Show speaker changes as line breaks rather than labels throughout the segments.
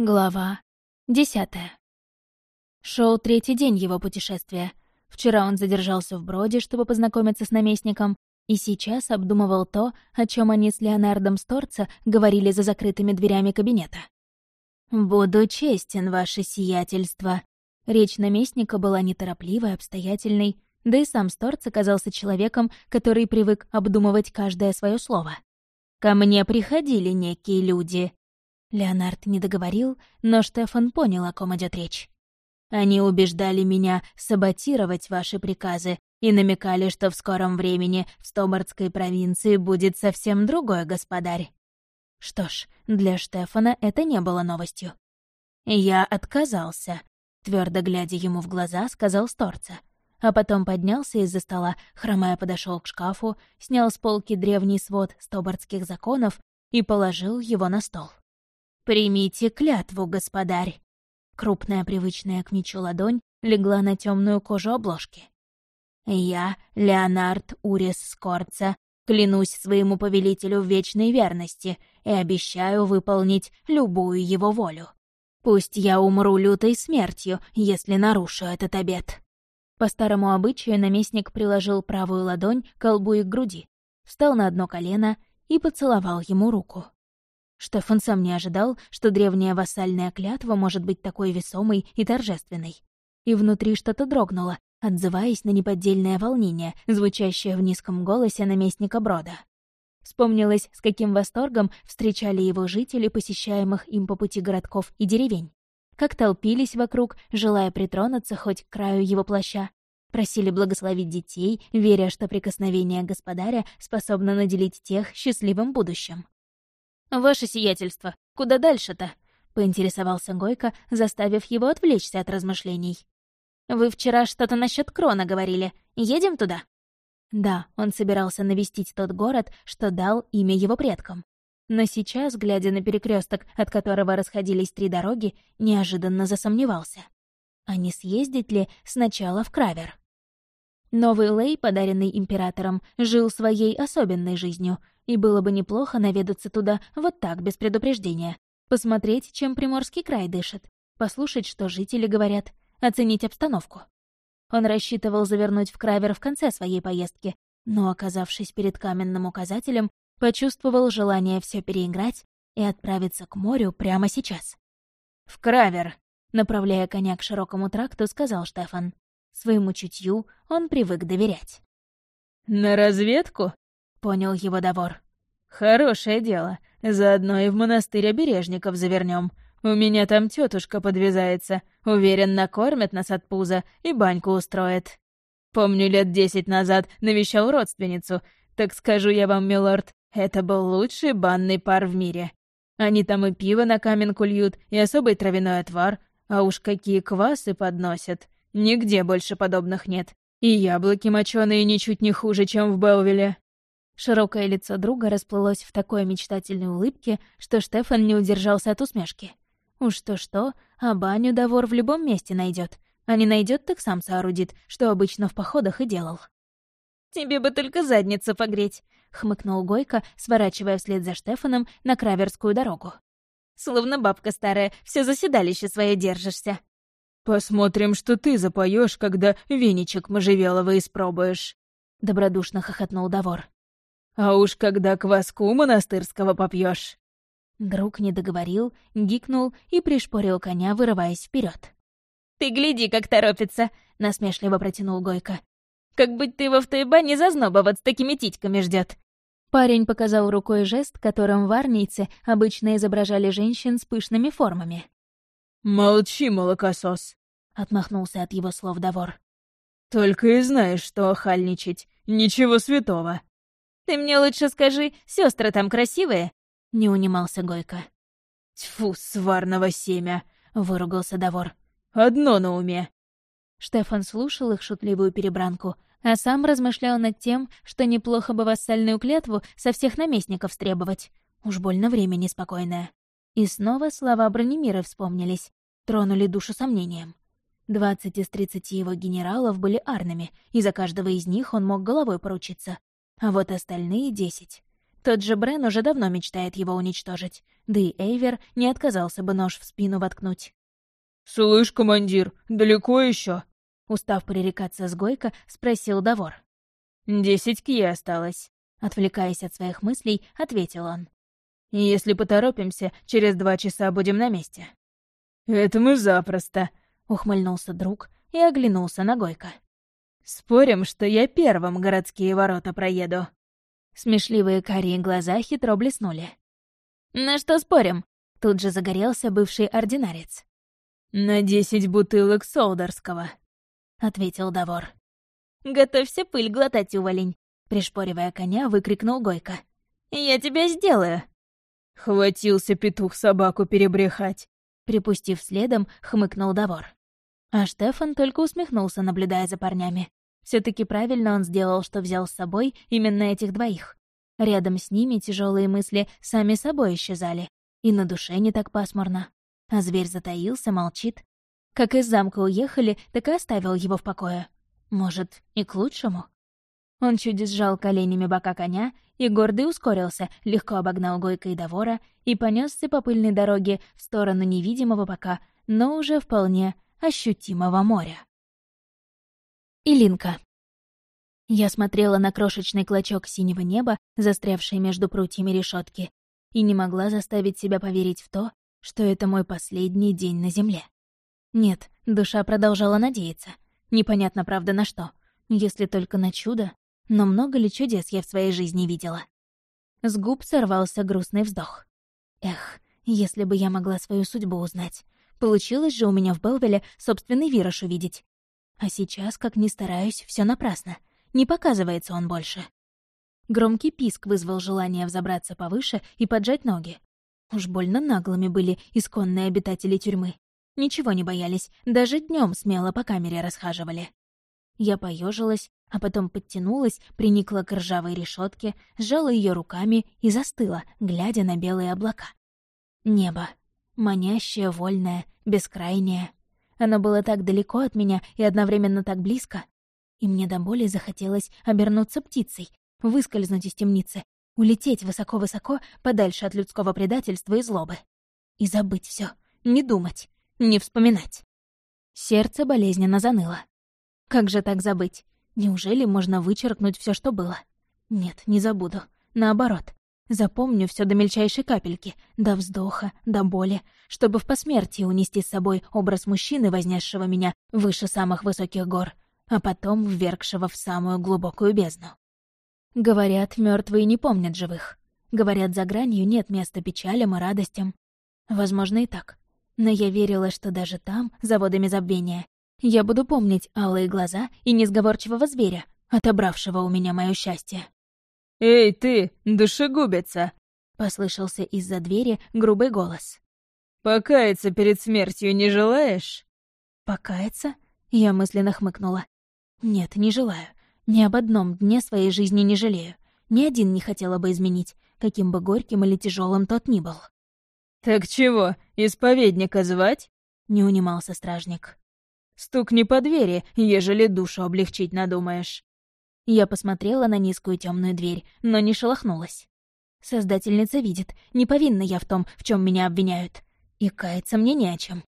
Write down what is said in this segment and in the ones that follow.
Глава десятая. Шел третий день его путешествия. Вчера он задержался в Броде, чтобы познакомиться с наместником, и сейчас обдумывал то, о чем они с Леонардом Сторца говорили за закрытыми дверями кабинета. «Буду честен, ваше сиятельство». Речь наместника была неторопливой, обстоятельной, да и сам Сторц оказался человеком, который привык обдумывать каждое свое слово. «Ко мне приходили некие люди, Леонард не договорил, но Штефан понял, о ком идет речь. «Они убеждали меня саботировать ваши приказы и намекали, что в скором времени в Стобардской провинции будет совсем другой господарь». Что ж, для Штефана это не было новостью. «Я отказался», — твердо глядя ему в глаза, сказал Сторца. А потом поднялся из-за стола, хромая подошел к шкафу, снял с полки древний свод стобардских законов и положил его на стол. «Примите клятву, господарь!» Крупная, привычная к мечу ладонь легла на темную кожу обложки. «Я, Леонард Урис Скорца, клянусь своему повелителю в вечной верности и обещаю выполнить любую его волю. Пусть я умру лютой смертью, если нарушу этот обет». По старому обычаю наместник приложил правую ладонь к колбу и к груди, встал на одно колено и поцеловал ему руку. Штефан сам не ожидал, что древняя вассальная клятва может быть такой весомой и торжественной. И внутри что-то дрогнуло, отзываясь на неподдельное волнение, звучащее в низком голосе наместника Брода. Вспомнилось, с каким восторгом встречали его жители, посещаемых им по пути городков и деревень. Как толпились вокруг, желая притронуться хоть к краю его плаща. Просили благословить детей, веря, что прикосновение господаря способно наделить тех счастливым будущим. «Ваше сиятельство, куда дальше-то?» — поинтересовался Гойко, заставив его отвлечься от размышлений. «Вы вчера что-то насчет Крона говорили. Едем туда?» Да, он собирался навестить тот город, что дал имя его предкам. Но сейчас, глядя на перекресток, от которого расходились три дороги, неожиданно засомневался. А не съездить ли сначала в Кравер? Новый Лей, подаренный императором, жил своей особенной жизнью, и было бы неплохо наведаться туда вот так, без предупреждения. Посмотреть, чем Приморский край дышит, послушать, что жители говорят, оценить обстановку. Он рассчитывал завернуть в Кравер в конце своей поездки, но, оказавшись перед каменным указателем, почувствовал желание все переиграть и отправиться к морю прямо сейчас. «В Кравер!» — направляя коня к широкому тракту, сказал Штефан. Своему чутью он привык доверять.
«На разведку?» — понял его Давор. «Хорошее дело. Заодно и в монастырь обережников завернем. У меня там тетушка подвязается. Уверен, накормят нас от пуза и баньку устроит. Помню, лет десять назад навещал родственницу. Так скажу я вам, милорд, это был лучший банный пар в мире. Они там и пиво на каменку льют, и особый травяной отвар, а уж какие квасы подносят. Нигде больше подобных нет. И яблоки моченые ничуть не хуже, чем в Белвилле».
Широкое лицо друга расплылось в такой мечтательной улыбке, что Штефан не удержался от усмешки. Уж то-что, а баню Давор в любом месте найдет, А не найдет, так сам соорудит, что обычно в походах и делал.
«Тебе бы только задницу погреть», — хмыкнул Гойко, сворачивая вслед за Штефаном на Краверскую дорогу. «Словно бабка старая, все заседалище свое держишься».
«Посмотрим, что ты запоешь, когда веничек можжевеловый испробуешь», — добродушно хохотнул Давор. «А уж когда кваску монастырского попьешь.
Друг не договорил, гикнул и пришпорил коня, вырываясь вперед.
«Ты гляди, как торопится!» — насмешливо протянул Гойко. «Как быть ты в той бане зазноба вот с такими титьками ждет.
Парень показал рукой жест, которым варнийцы обычно изображали женщин с пышными формами.
«Молчи, молокосос!»
Отмахнулся от его слов Давор.
«Только и знаешь, что охальничать. Ничего святого».
«Ты мне лучше скажи, сестры там красивые?»
— не унимался Гойко.
«Тьфу, сварного семя!» — выругался Давор. «Одно на уме».
Штефан слушал их шутливую перебранку, а сам размышлял над тем, что неплохо бы вассальную клятву со всех наместников требовать. Уж больно время неспокойное. И снова слова Бронемира вспомнились, тронули душу сомнением. Двадцать из тридцати его генералов были арнами, и за каждого из них он мог головой поручиться. А вот остальные десять. Тот же Брен уже давно мечтает его уничтожить, да и Эйвер не отказался бы нож в спину воткнуть.
«Слышь, командир, далеко еще?
Устав пререкаться с Гойко, спросил Давор.
«Десять ки осталось», —
отвлекаясь от своих мыслей, ответил он.
«Если поторопимся, через два часа будем на месте». «Это мы запросто», —
ухмыльнулся друг и оглянулся на Гойко.
«Спорим, что я первым городские ворота проеду».
Смешливые карие глаза хитро блеснули. «На что спорим?» — тут же загорелся бывший ординарец.
«На десять бутылок солдарского», —
ответил Давор. «Готовься пыль глотать, уволень!» — пришпоривая коня, выкрикнул Гойко. «Я тебя сделаю!»
«Хватился петух собаку перебрехать!»
Припустив следом, хмыкнул Давор. А Штефан только усмехнулся, наблюдая за парнями. все таки правильно он сделал, что взял с собой именно этих двоих. Рядом с ними тяжелые мысли сами собой исчезали. И на душе не так пасмурно. А зверь затаился, молчит. Как из замка уехали, так и оставил его в покое. Может, и к лучшему? Он чуть сжал коленями бока коня, и гордый ускорился, легко обогнал Гойка и Довора и понесся по пыльной дороге в сторону невидимого пока, но уже вполне ощутимого моря. Илинка. Я смотрела на крошечный клочок синего неба, застрявший между прутьями решетки, и не могла заставить себя поверить в то, что это мой последний день на земле. Нет, душа продолжала надеяться. Непонятно, правда, на что. Если только на чудо. Но много ли чудес я в своей жизни видела? С губ сорвался грустный вздох. Эх, если бы я могла свою судьбу узнать. Получилось же у меня в Белвеле собственный вираж увидеть. А сейчас, как ни стараюсь, все напрасно. Не показывается он больше. Громкий писк вызвал желание взобраться повыше и поджать ноги. Уж больно наглыми были исконные обитатели тюрьмы. Ничего не боялись, даже днем смело по камере расхаживали. Я поежилась, а потом подтянулась, приникла к ржавой решетке, сжала ее руками и застыла, глядя на белые облака. Небо. Манящее, вольное, бескрайнее. Оно было так далеко от меня и одновременно так близко. И мне до боли захотелось обернуться птицей, выскользнуть из темницы, улететь высоко-высоко, подальше от людского предательства и злобы. И забыть все, не думать, не вспоминать. Сердце болезненно заныло. Как же так забыть? Неужели можно вычеркнуть все, что было? Нет, не забуду. Наоборот. Запомню все до мельчайшей капельки, до вздоха, до боли, чтобы в посмертии унести с собой образ мужчины, вознесшего меня выше самых высоких гор, а потом ввергшего в самую глубокую бездну. Говорят, мертвые не помнят живых. Говорят, за гранью нет места печалям и радостям. Возможно, и так. Но я верила, что даже там, за водами забвения, я буду помнить алые глаза и несговорчивого зверя, отобравшего у меня мое счастье.
«Эй, ты, душегубица!» — послышался из-за двери грубый голос. «Покаяться перед смертью не желаешь?»
«Покаяться?» — я мысленно хмыкнула. «Нет, не желаю. Ни об одном дне своей жизни не жалею. Ни один не хотела бы изменить, каким бы горьким или тяжелым тот ни был».
«Так чего, исповедника звать?»
— не унимался стражник.
«Стукни по двери, ежели душу облегчить надумаешь».
Я посмотрела на низкую темную дверь, но не шелохнулась. Создательница видит, не повинна я в том, в чем меня обвиняют. И каяться мне не о чем.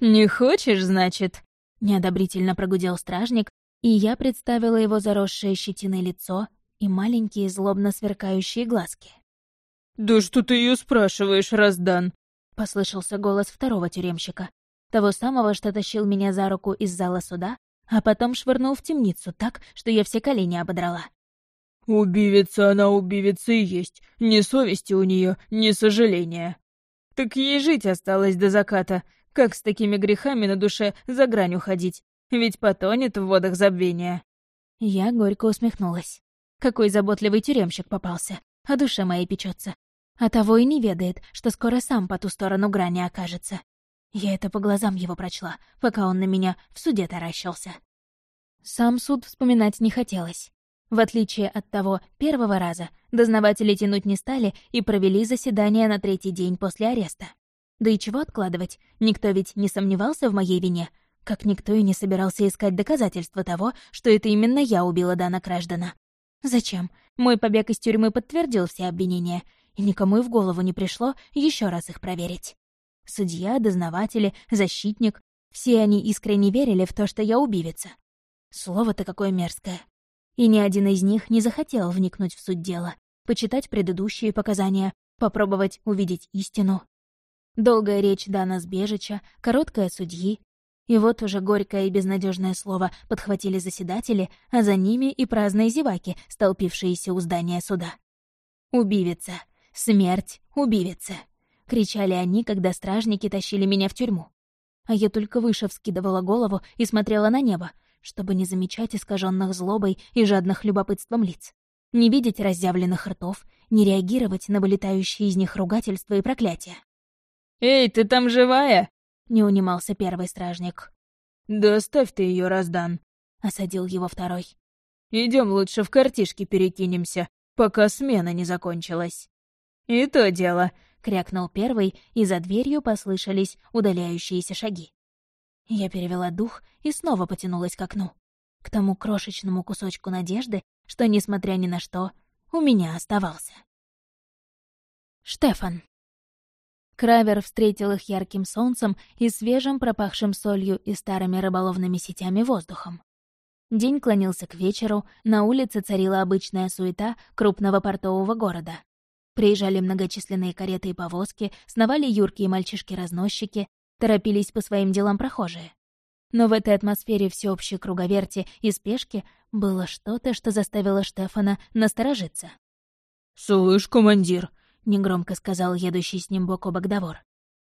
«Не хочешь, значит?»
— неодобрительно прогудел стражник, и я представила его заросшее щетиной лицо и маленькие злобно сверкающие глазки.
«Да что ты ее спрашиваешь, Раздан?»
— послышался голос второго тюремщика, того самого, что тащил меня за руку из зала суда, а потом швырнул в темницу так, что я все колени ободрала.
«Убивица она убивица и есть, ни совести у нее, ни сожаления. Так ей жить осталось до заката, как с такими грехами на душе за грань уходить, ведь потонет в водах забвения».
Я горько усмехнулась. Какой заботливый тюремщик попался, о душе моей печется а того и не ведает, что скоро сам по ту сторону грани окажется. Я это по глазам его прочла, пока он на меня в суде таращился. Сам суд вспоминать не хотелось. В отличие от того первого раза, дознаватели тянуть не стали и провели заседание на третий день после ареста. Да и чего откладывать, никто ведь не сомневался в моей вине, как никто и не собирался искать доказательства того, что это именно я убила Дана Краждана. Зачем? Мой побег из тюрьмы подтвердил все обвинения, и никому и в голову не пришло еще раз их проверить. Судья, дознаватели, защитник — все они искренне верили в то, что я убивица. Слово-то какое мерзкое. И ни один из них не захотел вникнуть в суть дела, почитать предыдущие показания, попробовать увидеть истину. Долгая речь Дана Сбежича, короткая судьи, и вот уже горькое и безнадежное слово подхватили заседатели, а за ними и праздные зеваки, столпившиеся у здания суда. «Убивица! Смерть! Убивица!» — кричали они, когда стражники тащили меня в тюрьму. А я только выше вскидывала голову и смотрела на небо, чтобы не замечать искаженных злобой и жадных любопытством лиц, не видеть разъявленных ртов, не реагировать на вылетающие из них ругательства и проклятия.
«Эй, ты там живая?»
— не унимался первый стражник.
«Да оставь ты ее, Раздан», —
осадил его второй.
Идем лучше в картишки перекинемся, пока смена не закончилась». «И то дело», —
крякнул первый, и за дверью послышались удаляющиеся шаги. Я перевела дух и снова потянулась к окну. К тому крошечному кусочку надежды, что, несмотря ни на что, у меня оставался. Штефан. Кравер встретил их ярким солнцем и свежим, пропахшим солью и старыми рыболовными сетями воздухом. День клонился к вечеру, на улице царила обычная суета крупного портового города. Приезжали многочисленные кареты и повозки, сновали юркие мальчишки-разносчики, торопились по своим делам прохожие. Но в этой атмосфере всеобщей круговерти и спешки было что-то, что заставило Штефана насторожиться.
«Слышь, командир, —
негромко сказал едущий с ним бок о бок Давор.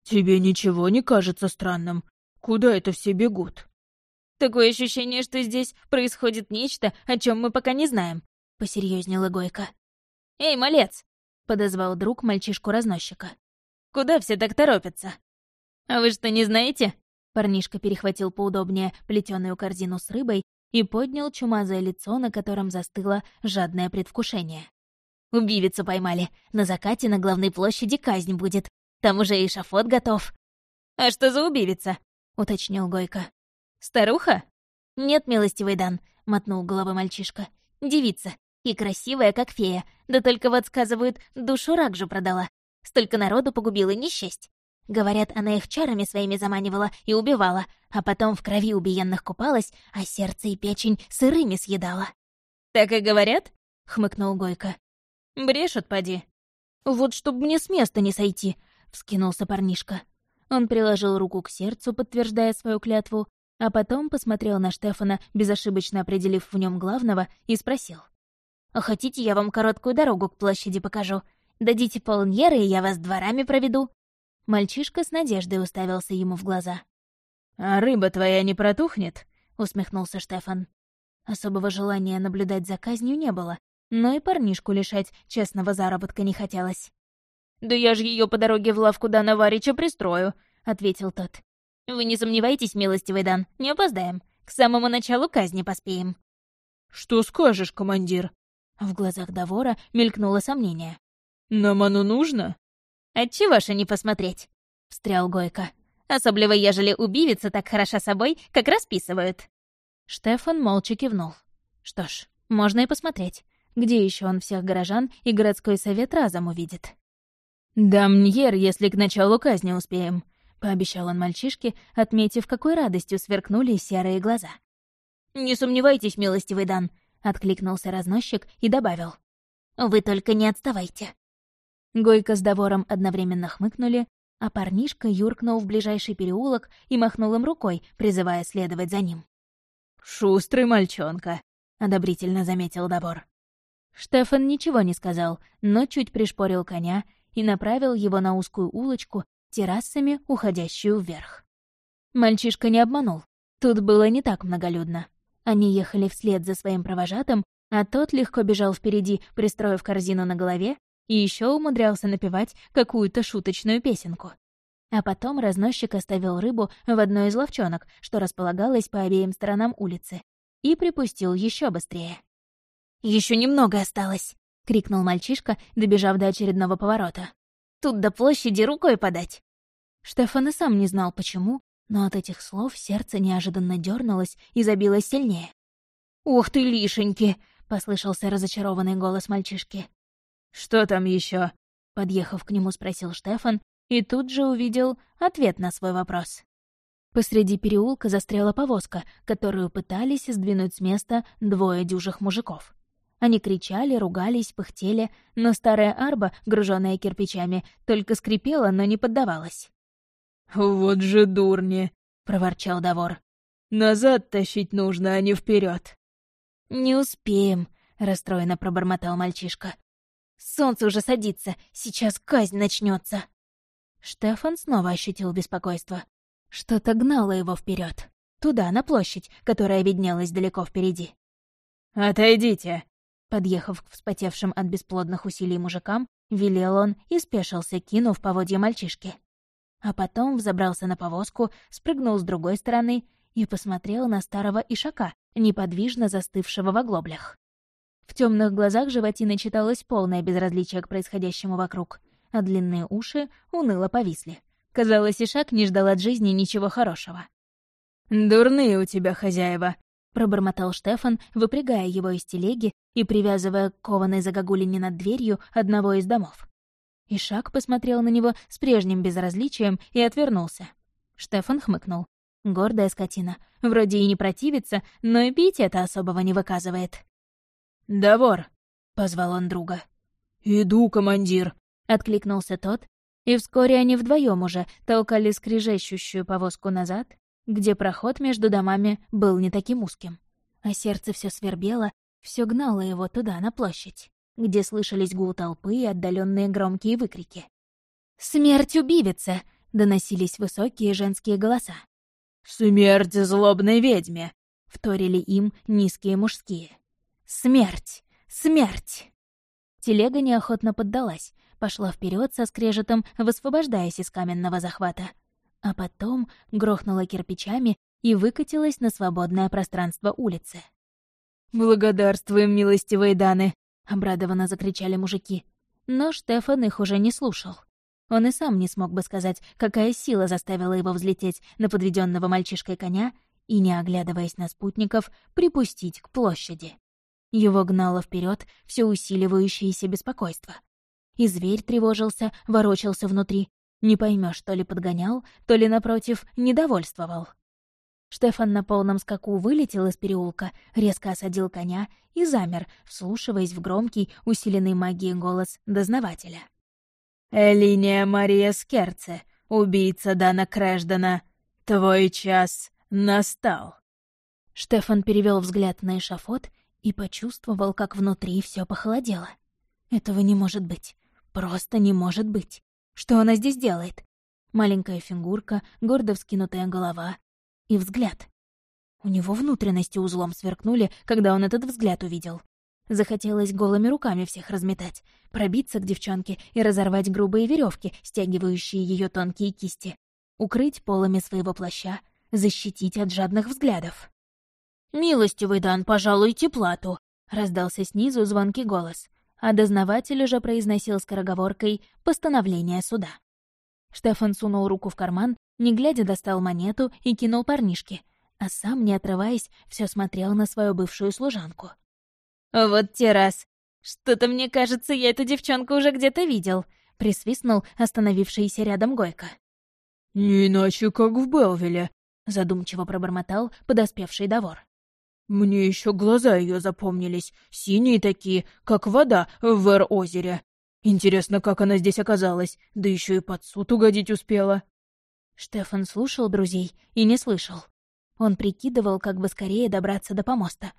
«Тебе ничего не кажется странным? Куда это все бегут?»
«Такое ощущение, что здесь происходит нечто, о чем мы пока не знаем», — посерьезнела Гойка. «Эй, малец!» — подозвал друг мальчишку-разносчика. «Куда все так торопятся?» «А вы что, не знаете?» Парнишка перехватил поудобнее плетеную корзину с рыбой и поднял чумазое лицо, на котором застыло жадное предвкушение. Убивицу поймали. На закате на главной площади казнь будет. Там уже и шафот готов». «А что за убивица?» — уточнил Гойко. «Старуха?» «Нет, милостивый Дан», — мотнул головой мальчишка. «Девица. И красивая, как фея. Да только вот, сказывают, душу Ракжу продала. Столько народу погубила несчасть. Говорят, она их чарами своими заманивала и убивала, а потом в крови убиенных купалась, а сердце и печень сырыми съедала». «Так и говорят?» — хмыкнул Гойко. Брешут, поди. Вот чтоб мне с места не сойти, вскинулся парнишка. Он приложил руку к сердцу, подтверждая свою клятву, а потом посмотрел на Штефана, безошибочно определив в нем главного, и спросил. «А хотите, я вам короткую дорогу к площади покажу? Дадите полньеры, и я вас дворами проведу?» Мальчишка с надеждой уставился ему в глаза.
«А рыба твоя не протухнет?» — усмехнулся
Штефан. Особого желания наблюдать за казнью не было, но и парнишку лишать честного заработка не хотелось.
«Да я же ее по дороге в лавку Дана Варича пристрою», — ответил тот. «Вы не сомневайтесь, милостивый Дан, не опоздаем. К самому началу казни поспеем».
«Что скажешь, командир?»
В глазах Давора мелькнуло сомнение.
«Нам оно нужно?»
«Отчего же не посмотреть?» — встрял Гойко. «Особливо, ежели убивица так хороша собой, как расписывают».
Штефан молча кивнул. Что ж, можно и посмотреть. Где еще он всех горожан и городской совет разом увидит?
«Дамньер, если к началу казни успеем», —
пообещал он мальчишке, отметив, какой радостью сверкнули серые глаза.
«Не сомневайтесь, милостивый Дан», — откликнулся разносчик и добавил. «Вы только не отставайте».
Гойка с Довором одновременно хмыкнули, а парнишка юркнул в ближайший переулок и махнул им рукой, призывая следовать за ним.
«Шустрый мальчонка», —
одобрительно заметил Добор. Штефан ничего не сказал, но чуть пришпорил коня и направил его на узкую улочку, террасами, уходящую вверх. Мальчишка не обманул. Тут было не так многолюдно. Они ехали вслед за своим провожатым, а тот легко бежал впереди, пристроив корзину на голове, и еще умудрялся напевать какую-то шуточную песенку. А потом разносчик оставил рыбу в одной из ловчонок, что располагалось по обеим сторонам улицы, и припустил еще быстрее.
Еще немного осталось!» — крикнул мальчишка, добежав до очередного поворота. «Тут до площади рукой подать!»
Штефан и сам не знал, почему, но от этих слов сердце неожиданно дернулось и забилось сильнее.
«Ух ты, лишеньки!»
— послышался разочарованный голос мальчишки.
«Что там еще?
Подъехав к нему, спросил Штефан и тут же увидел ответ на свой вопрос. Посреди переулка застряла повозка, которую пытались сдвинуть с места двое дюжих мужиков. Они кричали, ругались, пыхтели, но старая арба, груженная кирпичами, только скрипела, но не поддавалась.
«Вот же дурни!» — проворчал Давор. «Назад тащить нужно, а не вперед.
«Не успеем», — расстроенно пробормотал мальчишка. «Солнце уже садится, сейчас казнь начнется. Штефан снова ощутил беспокойство. Что-то гнало его вперед, Туда, на площадь, которая виднелась далеко впереди.
«Отойдите!»
Подъехав к вспотевшим от бесплодных усилий мужикам, велел он и спешился, кинув поводья мальчишки. А потом взобрался на повозку, спрыгнул с другой стороны и посмотрел на старого ишака, неподвижно застывшего в оглоблях. В темных глазах животины читалось полное безразличие к происходящему вокруг, а длинные уши уныло повисли. Казалось, Ишак не ждал от жизни ничего хорошего.
«Дурные у тебя хозяева», — пробормотал
Штефан, выпрягая его из телеги и привязывая к кованой загогулине над дверью одного из домов. Ишак посмотрел на него с прежним безразличием и отвернулся. Штефан хмыкнул. Гордая скотина. Вроде и не противится, но и пить это особого не выказывает.
«Давор!»
— позвал он друга.
«Иду, командир!»
— откликнулся тот, и вскоре они вдвоем уже толкали скрижещущую повозку назад, где проход между домами был не таким узким. А сердце все свербело, все гнало его туда, на площадь, где слышались гул толпы и отдаленные громкие выкрики. «Смерть убивица!» — доносились высокие женские голоса.
«Смерть злобной ведьме!»
— вторили им низкие мужские. «Смерть! Смерть!» Телега неохотно поддалась, пошла вперед со скрежетом, высвобождаясь из каменного захвата. А потом грохнула кирпичами и выкатилась на свободное пространство улицы.
«Благодарствуем, милостивые Даны!»
— обрадованно закричали мужики. Но Штефан их уже не слушал. Он и сам не смог бы сказать, какая сила заставила его взлететь на подведенного мальчишкой коня и, не оглядываясь на спутников, припустить к площади. Его гнало вперед все усиливающееся беспокойство. И зверь тревожился, ворочался внутри. Не поймешь, то ли подгонял, то ли, напротив, недовольствовал. Штефан на полном скаку вылетел из переулка, резко осадил коня и замер, вслушиваясь в громкий, усиленный магией голос дознавателя.
«Элиния Мария Скерце, убийца Дана Крэждена, твой час настал».
Штефан перевел взгляд на эшафот и почувствовал, как внутри все похолодело. Этого не может быть. Просто не может быть. Что она здесь делает? Маленькая фигурка, гордо вскинутая голова и взгляд. У него внутренности узлом сверкнули, когда он этот взгляд увидел. Захотелось голыми руками всех разметать, пробиться к девчонке и разорвать грубые веревки, стягивающие ее тонкие кисти, укрыть полами своего плаща, защитить от жадных взглядов. «Милостивый дан, пожалуйте плату!» — раздался снизу звонкий голос, а дознаватель уже произносил скороговоркой постановление суда. Штефан сунул руку в карман, не глядя достал монету и кинул парнишке, а сам, не отрываясь, все смотрел на свою бывшую служанку. «Вот те раз! Что-то мне кажется, я эту девчонку уже где-то видел», — присвистнул остановившийся рядом Гойко.
«Не иначе, как в Белвиле», —
задумчиво пробормотал подоспевший Давор.
Мне еще глаза ее запомнились, синие такие, как вода в Вэр-озере. Интересно, как она здесь оказалась, да еще и под суд угодить успела.
Штефан слушал друзей и не слышал. Он прикидывал, как бы скорее добраться до помоста.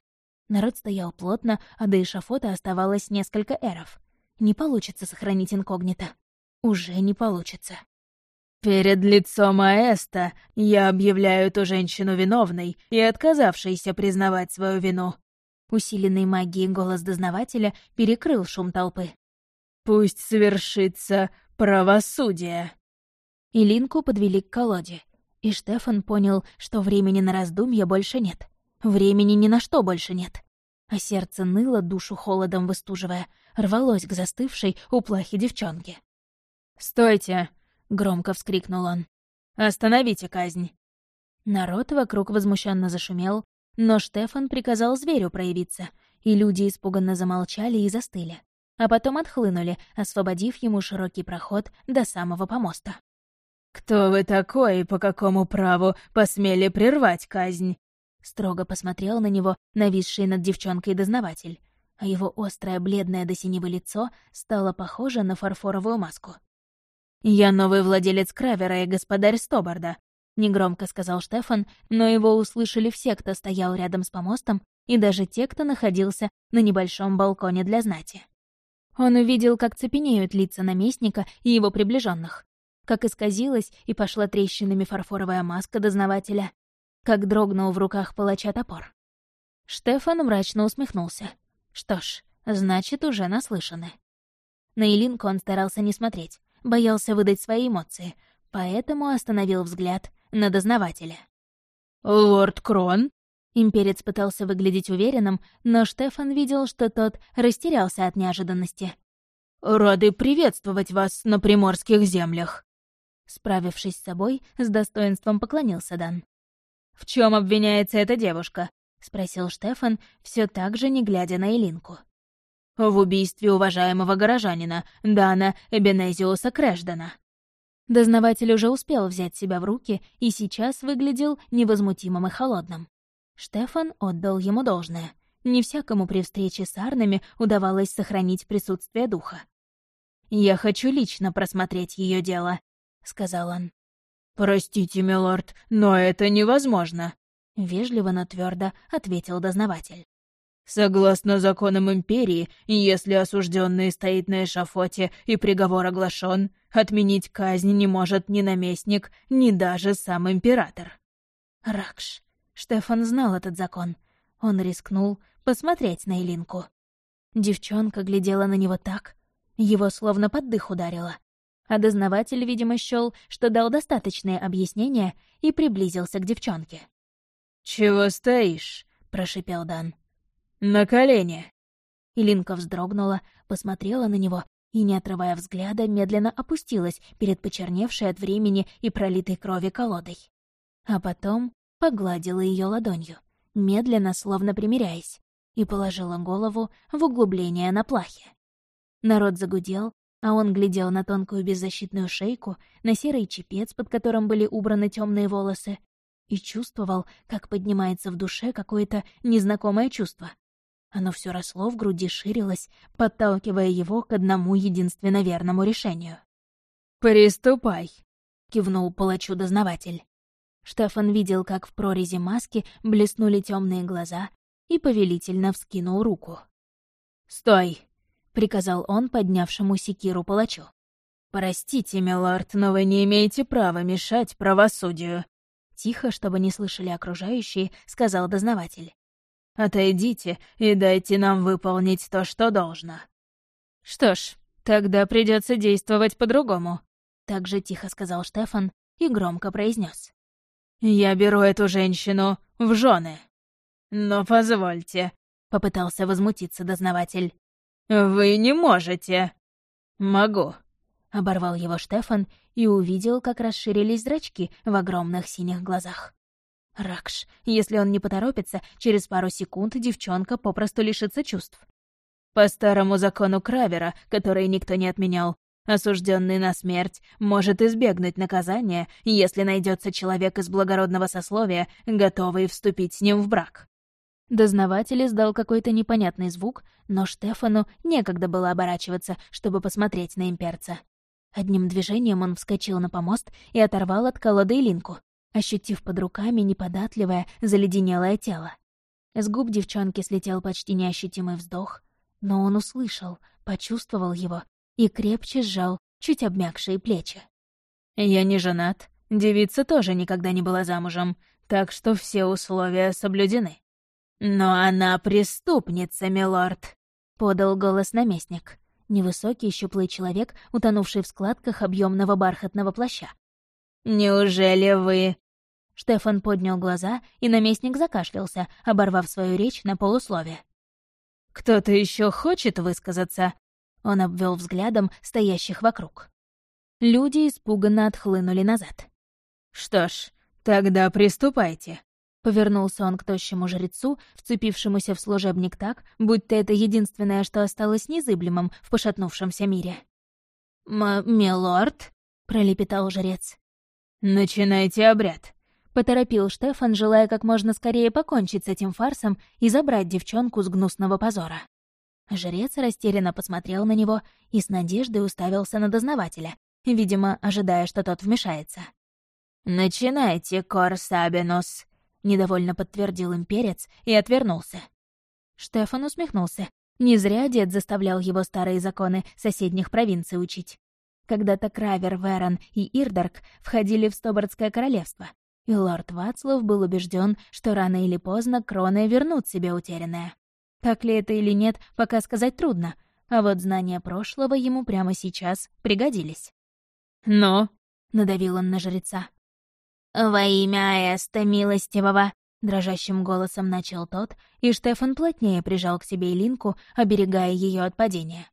Народ стоял плотно, а до эшафота оставалось несколько эров. Не получится сохранить инкогнито. Уже не получится.
«Перед лицом Аэста я объявляю эту женщину виновной и отказавшейся признавать свою вину».
Усиленный магией голос дознавателя перекрыл шум толпы.
«Пусть совершится правосудие».
Илинку подвели к колоде, и Штефан понял, что времени на раздумья больше нет. Времени ни на что больше нет. А сердце ныло, душу холодом выстуживая, рвалось к застывшей у плахи девчонке.
«Стойте!» громко вскрикнул он. «Остановите казнь!»
Народ вокруг возмущенно зашумел, но Штефан приказал зверю проявиться, и люди испуганно замолчали и застыли, а потом отхлынули, освободив ему широкий проход до самого помоста.
«Кто вы такой и по какому праву посмели прервать казнь?»
Строго посмотрел на него нависший над девчонкой дознаватель, а его острое бледное до синего лицо стало похоже на фарфоровую маску. «Я новый владелец Кравера и господарь Стобарда», — негромко сказал Штефан, но его услышали все, кто стоял рядом с помостом, и даже те, кто находился на небольшом балконе для знати. Он увидел, как цепенеют лица наместника и его приближенных, как исказилась и пошла трещинами фарфоровая маска дознавателя, как дрогнул в руках палача топор. Штефан мрачно усмехнулся. Что ж, значит, уже наслышаны. На Илинку он старался не смотреть, боялся выдать свои эмоции, поэтому остановил взгляд на дознавателя.
«Лорд Крон?»
Имперец пытался выглядеть уверенным, но Штефан видел, что тот растерялся от неожиданности.
«Рады приветствовать вас на приморских землях!»
Справившись с собой, с достоинством поклонился Дан.
«В чем обвиняется эта девушка?»
— спросил Штефан, все так же не глядя на Элинку.
«В убийстве уважаемого горожанина, Дана Эбенезиуса Крэшдена».
Дознаватель уже успел взять себя в руки и сейчас выглядел невозмутимым и холодным. Штефан отдал ему должное. Не всякому при встрече с Арнами удавалось сохранить присутствие духа.
«Я хочу лично просмотреть ее дело», — сказал он.
«Простите, милорд, но это невозможно», —
вежливо, но твердо ответил дознаватель.
«Согласно законам Империи, если осужденный стоит на эшафоте и приговор оглашен, отменить казнь не может ни наместник, ни даже сам император».
Ракш. Штефан знал этот закон. Он рискнул посмотреть на Элинку. Девчонка глядела на него так, его словно под дых ударило а дознаватель, видимо, счёл, что дал достаточное объяснение и приблизился к девчонке.
«Чего стоишь?» — прошипел Дан. «На колени!»
Илинка вздрогнула, посмотрела на него и, не отрывая взгляда, медленно опустилась перед почерневшей от времени и пролитой крови колодой. А потом погладила ее ладонью, медленно, словно примиряясь, и положила голову в углубление на плахе. Народ загудел, а он глядел на тонкую беззащитную шейку, на серый чепец, под которым были убраны темные волосы, и чувствовал, как поднимается в душе какое-то незнакомое чувство. Оно все росло в груди, ширилось, подталкивая его к одному единственно верному решению.
«Приступай!» — кивнул палачу дознаватель.
Штефан видел, как в прорези маски блеснули темные глаза и повелительно вскинул руку.
«Стой!»
— приказал он поднявшему секиру палачу.
«Простите, милорд, но вы не имеете права мешать правосудию», —
тихо, чтобы не слышали окружающие, сказал дознаватель.
«Отойдите и дайте нам выполнить то, что должно».
«Что ж, тогда придется действовать по-другому», —
так же тихо сказал Штефан и громко произнес.
«Я беру эту женщину в жены». «Но позвольте», — попытался возмутиться дознаватель. «Вы не можете!» «Могу», — оборвал его Штефан и увидел, как расширились зрачки в огромных синих глазах.
Ракш, если он не поторопится, через пару секунд девчонка попросту лишится чувств.
По старому закону Кравера, который никто не отменял, осужденный на смерть может избегнуть наказания, если найдется человек из благородного сословия, готовый вступить с ним в брак.
Дознаватель издал какой-то непонятный звук, но Штефану некогда было оборачиваться, чтобы посмотреть на имперца. Одним движением он вскочил на помост и оторвал от колоды линку, ощутив под руками неподатливое, заледенелое тело. С губ девчонки слетел почти неощутимый вздох, но он услышал, почувствовал его и крепче сжал чуть обмякшие плечи.
«Я не женат, девица тоже никогда не была замужем, так что все условия соблюдены. «Но она преступница, милорд», — подал голос наместник.
Невысокий, щуплый человек, утонувший в складках объемного бархатного плаща.
«Неужели вы...»
Штефан поднял глаза, и наместник закашлялся, оборвав свою речь на полуслове.
«Кто-то еще хочет высказаться?»
Он обвел взглядом стоящих вокруг. Люди испуганно отхлынули назад.
«Что ж, тогда приступайте»,
Повернулся он к тощему жрецу, вцепившемуся в служебник так, будто это единственное, что осталось незыблемым в пошатнувшемся мире.
«Милорд?» — пролепетал жрец.
«Начинайте обряд», —
поторопил Штефан, желая как можно скорее покончить с этим фарсом и забрать девчонку с гнусного позора. Жрец растерянно посмотрел на него и с надеждой уставился на дознавателя, видимо, ожидая, что тот вмешается.
«Начинайте, Корсабинус», — недовольно подтвердил имперец и отвернулся.
Штефан усмехнулся. Не зря дед заставлял его старые законы соседних провинций учить. Когда-то Кравер, Верон и Ирдарк входили в Стобардское королевство, и лорд Вацлав был убежден, что рано или поздно кроны вернут себе утерянное. Так ли это или нет, пока сказать трудно, а вот знания прошлого ему прямо сейчас пригодились.
«Но?»
— надавил он на жреца.
«Во имя Эста милостивого!»
— дрожащим голосом начал тот, и Штефан плотнее прижал к себе Илинку, оберегая ее от падения.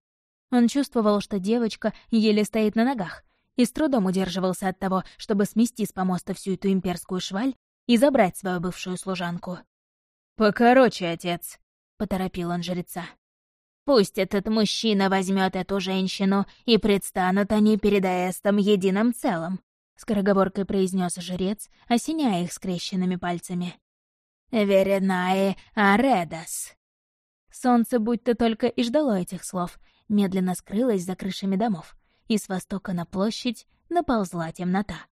Он чувствовал, что девочка еле стоит на ногах, и с трудом удерживался от того, чтобы смести с помоста всю эту имперскую шваль и забрать свою бывшую служанку.
«Покороче, отец», —
поторопил он жреца.
«Пусть этот мужчина возьмет эту женщину, и предстанут они перед Эстом единым целым
скороговоркой произнес жрец, осеняя их скрещенными пальцами.
«Веренае Аредас».
Солнце будто только и ждало этих слов, медленно скрылось за крышами домов, и с востока на площадь наползла темнота.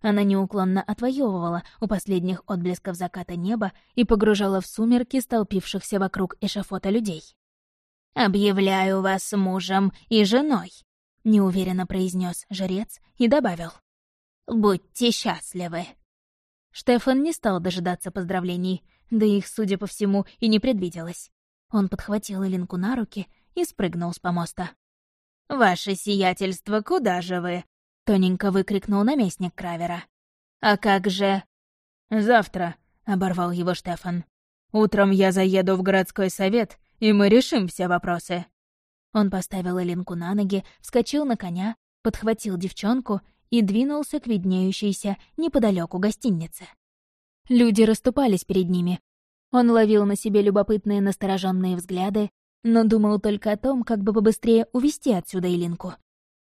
Она неуклонно отвоевывала у последних отблесков заката неба и погружала в сумерки столпившихся вокруг эшафота людей.
«Объявляю вас мужем и женой», —
неуверенно произнес жрец и добавил.
Будьте счастливы!»
Штефан не стал дожидаться поздравлений, да их, судя по всему, и не предвиделось. Он подхватил Элинку на руки и спрыгнул с помоста.
«Ваше сиятельство, куда же вы?»
— тоненько выкрикнул наместник Кравера.
«А как же...»
«Завтра», — оборвал его Штефан. «Утром я заеду в городской совет, и мы решим все вопросы».
Он поставил Элинку на ноги, вскочил на коня, подхватил девчонку и двинулся к виднеющейся неподалеку гостинице. Люди расступались перед ними. Он ловил на себе любопытные настороженные взгляды, но думал только о том, как бы побыстрее увести отсюда Илинку.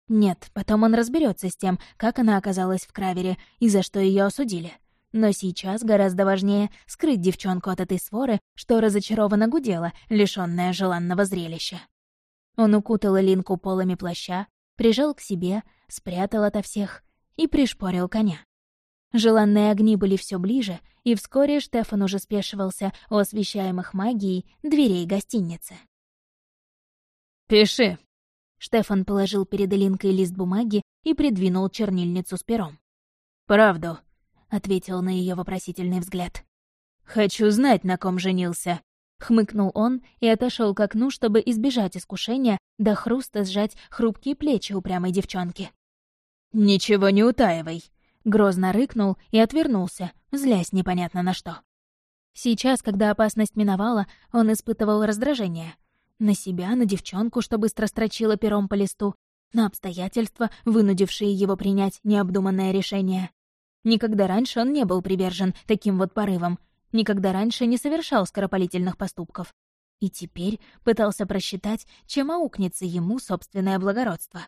Нет, потом он разберется с тем, как она оказалась в Кравере и за что ее осудили. Но сейчас гораздо важнее скрыть девчонку от этой своры, что разочарованно гудела, лишённая желанного зрелища. Он укутал Линку полами плаща, прижал к себе, спрятал ото всех и пришпорил коня. Желанные огни были все ближе, и вскоре Штефан уже спешивался у освещаемых магией дверей гостиницы.
«Пиши!»
Штефан положил перед Элинкой лист бумаги и придвинул чернильницу с пером.
«Правду», —
ответил на ее вопросительный взгляд.
«Хочу знать, на ком женился.
Хмыкнул он и отошел к окну, чтобы избежать искушения до хруста сжать хрупкие плечи упрямой девчонки.
«Ничего не утаивай», —
грозно рыкнул и отвернулся, злясь непонятно на что. Сейчас, когда опасность миновала, он испытывал раздражение. На себя, на девчонку, что быстро строчила пером по листу, на обстоятельства, вынудившие его принять необдуманное решение. Никогда раньше он не был привержен таким вот порывам, никогда раньше не совершал скоропалительных поступков. И теперь пытался просчитать, чем аукнется ему собственное благородство.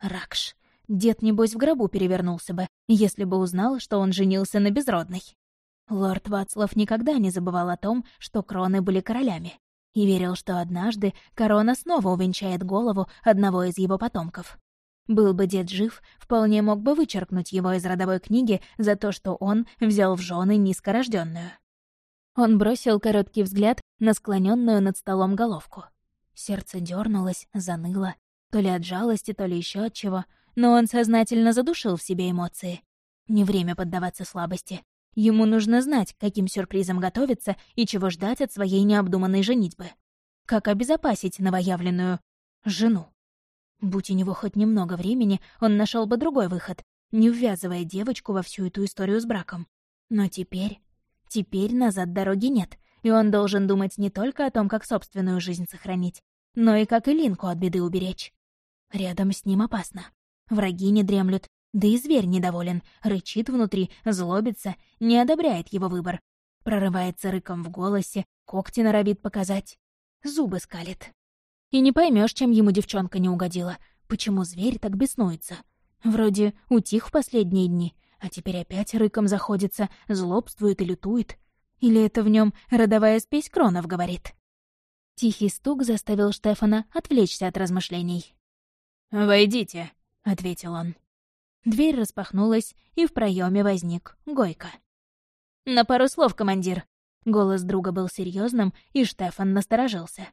Ракш. Дед, небось, в гробу перевернулся бы, если бы узнал, что он женился на безродной. Лорд Вацлав никогда не забывал о том, что кроны были королями, и верил, что однажды корона снова увенчает голову одного из его потомков. Был бы дед жив, вполне мог бы вычеркнуть его из родовой книги за то, что он взял в жены низкорожденную. Он бросил короткий взгляд на склоненную над столом головку. Сердце дернулось, заныло, то ли от жалости, то ли еще от чего, но он сознательно задушил в себе эмоции. Не время поддаваться слабости. Ему нужно знать, каким сюрпризом готовиться и чего ждать от своей необдуманной женитьбы. Как обезопасить новоявленную жену. Будь у него хоть немного времени, он нашел бы другой выход, не ввязывая девочку во всю эту историю с браком. Но теперь Теперь назад дороги нет, и он должен думать не только о том, как собственную жизнь сохранить, но и как Илинку от беды уберечь. Рядом с ним опасно. Враги не дремлют, да и зверь недоволен, рычит внутри, злобится, не одобряет его выбор. Прорывается рыком в голосе, когти норовит показать. Зубы скалит. И не поймешь, чем ему девчонка не угодила. Почему зверь так беснуется? Вроде утих в последние дни, а теперь опять рыком заходится, злобствует и лютует. Или это в нем родовая спесь кронов говорит? Тихий стук заставил Штефана отвлечься от размышлений.
«Войдите», — ответил он.
Дверь распахнулась, и в проеме возник Гойка.
«На пару слов, командир».
Голос друга был серьезным, и Штефан насторожился.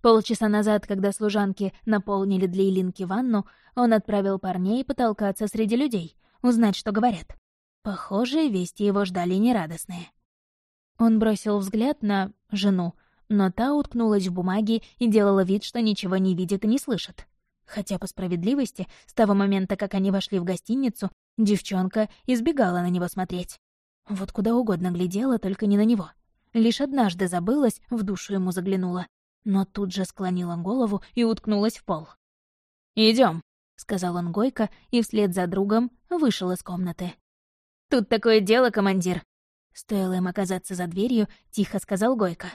Полчаса назад, когда служанки наполнили для Илинки ванну, он отправил парней потолкаться среди людей, узнать, что говорят. Похоже, вести его ждали нерадостные. Он бросил взгляд на жену, но та уткнулась в бумаги и делала вид, что ничего не видит и не слышит. Хотя, по справедливости, с того момента, как они вошли в гостиницу, девчонка избегала на него смотреть. Вот куда угодно глядела, только не на него. Лишь однажды забылась, в душу ему заглянула. Но тут же склонила голову и уткнулась в пол.
Идем,
сказал он Гойко и вслед за другом вышел из комнаты.
«Тут такое дело, командир!»
Стоило им оказаться за дверью, тихо сказал Гойко.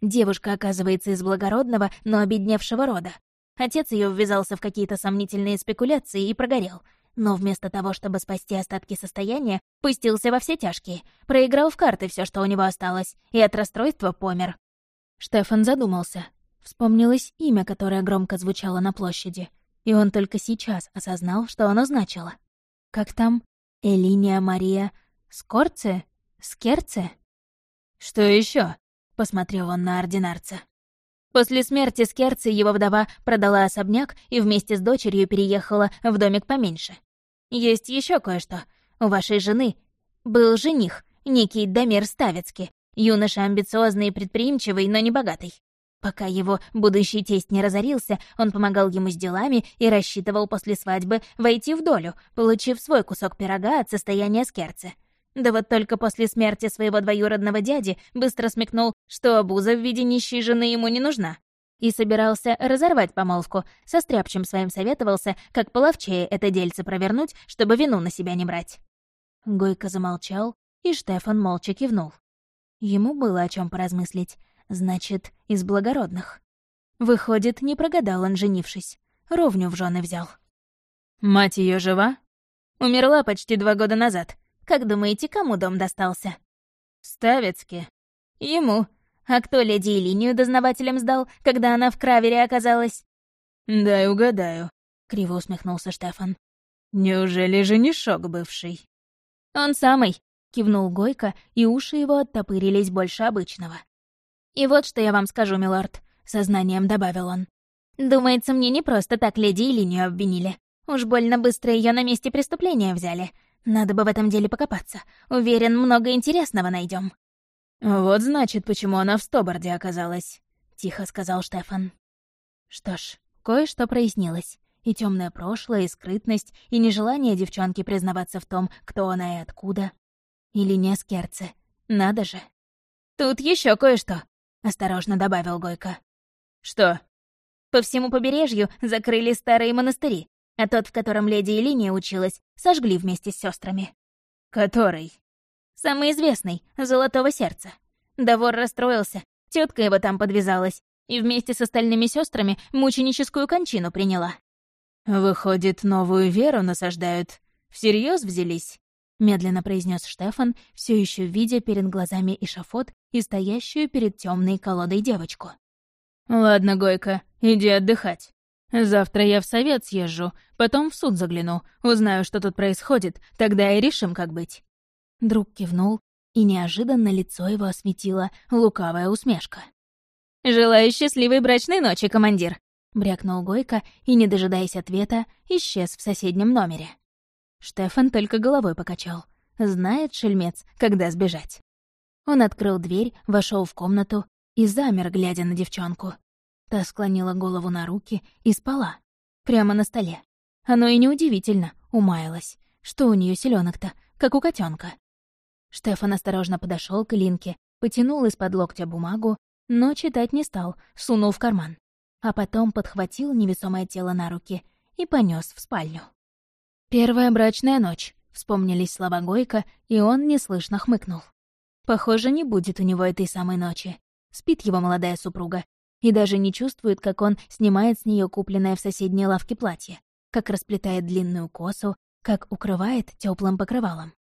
Девушка оказывается из благородного, но обедневшего рода. Отец ее ввязался в какие-то сомнительные спекуляции и прогорел. Но вместо того, чтобы спасти остатки состояния, пустился во все тяжкие, проиграл в карты все, что у него осталось, и от расстройства помер. Штефан задумался. Вспомнилось имя, которое громко звучало на площади. И он только сейчас осознал, что оно значило. Как там? Элиния Мария Скорце? Скерце?
«Что еще?
посмотрел он на ординарца.
После смерти Скерцы его вдова продала особняк и вместе с дочерью переехала в домик поменьше. Есть еще кое-что. У вашей жены был жених, некий Дамир Ставецкий, юноша амбициозный и предприимчивый, но не богатый. Пока его будущий тесть не разорился, он помогал ему с делами и рассчитывал после свадьбы войти в долю, получив свой кусок пирога от состояния Скерцы. Да вот только после смерти своего двоюродного дяди быстро смекнул, что обуза в виде нищей жены ему не нужна и собирался разорвать помолвку. Со стряпчем своим советовался, как половчее это дельце провернуть, чтобы вину на себя не брать. Гойко замолчал, и Штефан молча кивнул. Ему было о чем поразмыслить. Значит, из благородных. Выходит, не прогадал он, женившись. Ровню в жены взял.
«Мать ее жива?»
«Умерла почти два года назад. Как думаете, кому дом достался?»
«Ставецки».
«Ему. А кто леди линию дознавателем сдал, когда она в кравере оказалась?»
«Дай угадаю», —
криво усмехнулся Штефан.
«Неужели женишок бывший?»
«Он самый», —
кивнул Гойко, и уши его оттопырились больше обычного.
«И вот что я вам скажу, милорд», — сознанием добавил он. «Думается, мне не просто так леди и линию обвинили. Уж больно быстро ее на месте преступления взяли. Надо бы в этом деле покопаться. Уверен, много интересного найдем.
«Вот значит, почему она в Стоборде оказалась», —
тихо сказал Штефан. Что ж, кое-что прояснилось. И темное прошлое, и скрытность, и нежелание девчонки признаваться в том, кто она и откуда. Или не скерцы. Надо же.
«Тут еще кое-что», —
осторожно добавил Гойко.
«Что?»
«По всему побережью закрыли старые монастыри, а тот, в котором леди Элиния училась, сожгли вместе с сестрами.
«Который?»
Самый известный, Золотого Сердца. Давор расстроился, тетка его там подвязалась, и вместе с остальными сестрами мученическую кончину приняла.
«Выходит, новую веру насаждают. Всерьез взялись?»
— медленно произнес Штефан, все еще видя перед глазами эшафот и стоящую перед темной колодой девочку.
«Ладно, Гойка, иди отдыхать. Завтра я в совет съезжу, потом в суд загляну, узнаю, что тут происходит, тогда и решим, как быть.
Друг кивнул, и неожиданно лицо его осветила лукавая усмешка.
«Желаю счастливой брачной ночи, командир!»
— брякнул Гойко и, не дожидаясь ответа, исчез в соседнем номере. Штефан только головой покачал. Знает шельмец, когда сбежать. Он открыл дверь, вошел в комнату и замер, глядя на девчонку. Та склонила голову на руки и спала. Прямо на столе. Оно и неудивительно, умаялась. Что у нее селенок-то, как у котенка. Штефан осторожно подошел к Линке, потянул из-под локтя бумагу, но читать не стал, сунул в карман. А потом подхватил невесомое тело на руки и понес в спальню. «Первая брачная ночь», — вспомнились слова Гойка, и он неслышно хмыкнул. Похоже, не будет у него этой самой ночи. Спит его молодая супруга. И даже не чувствует, как он снимает с нее купленное в соседней лавке платье, как расплетает длинную косу, как укрывает теплым покрывалом.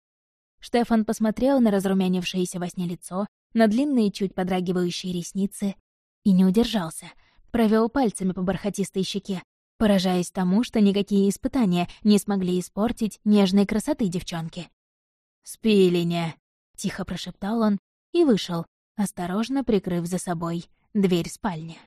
Штефан посмотрел на разрумянившееся во сне лицо, на длинные чуть подрагивающие ресницы и не удержался. Провел пальцами по бархатистой щеке, поражаясь тому, что никакие испытания не смогли испортить нежной красоты девчонки.
«Спи, Линя», —
тихо прошептал он и вышел, осторожно прикрыв за собой дверь спальни.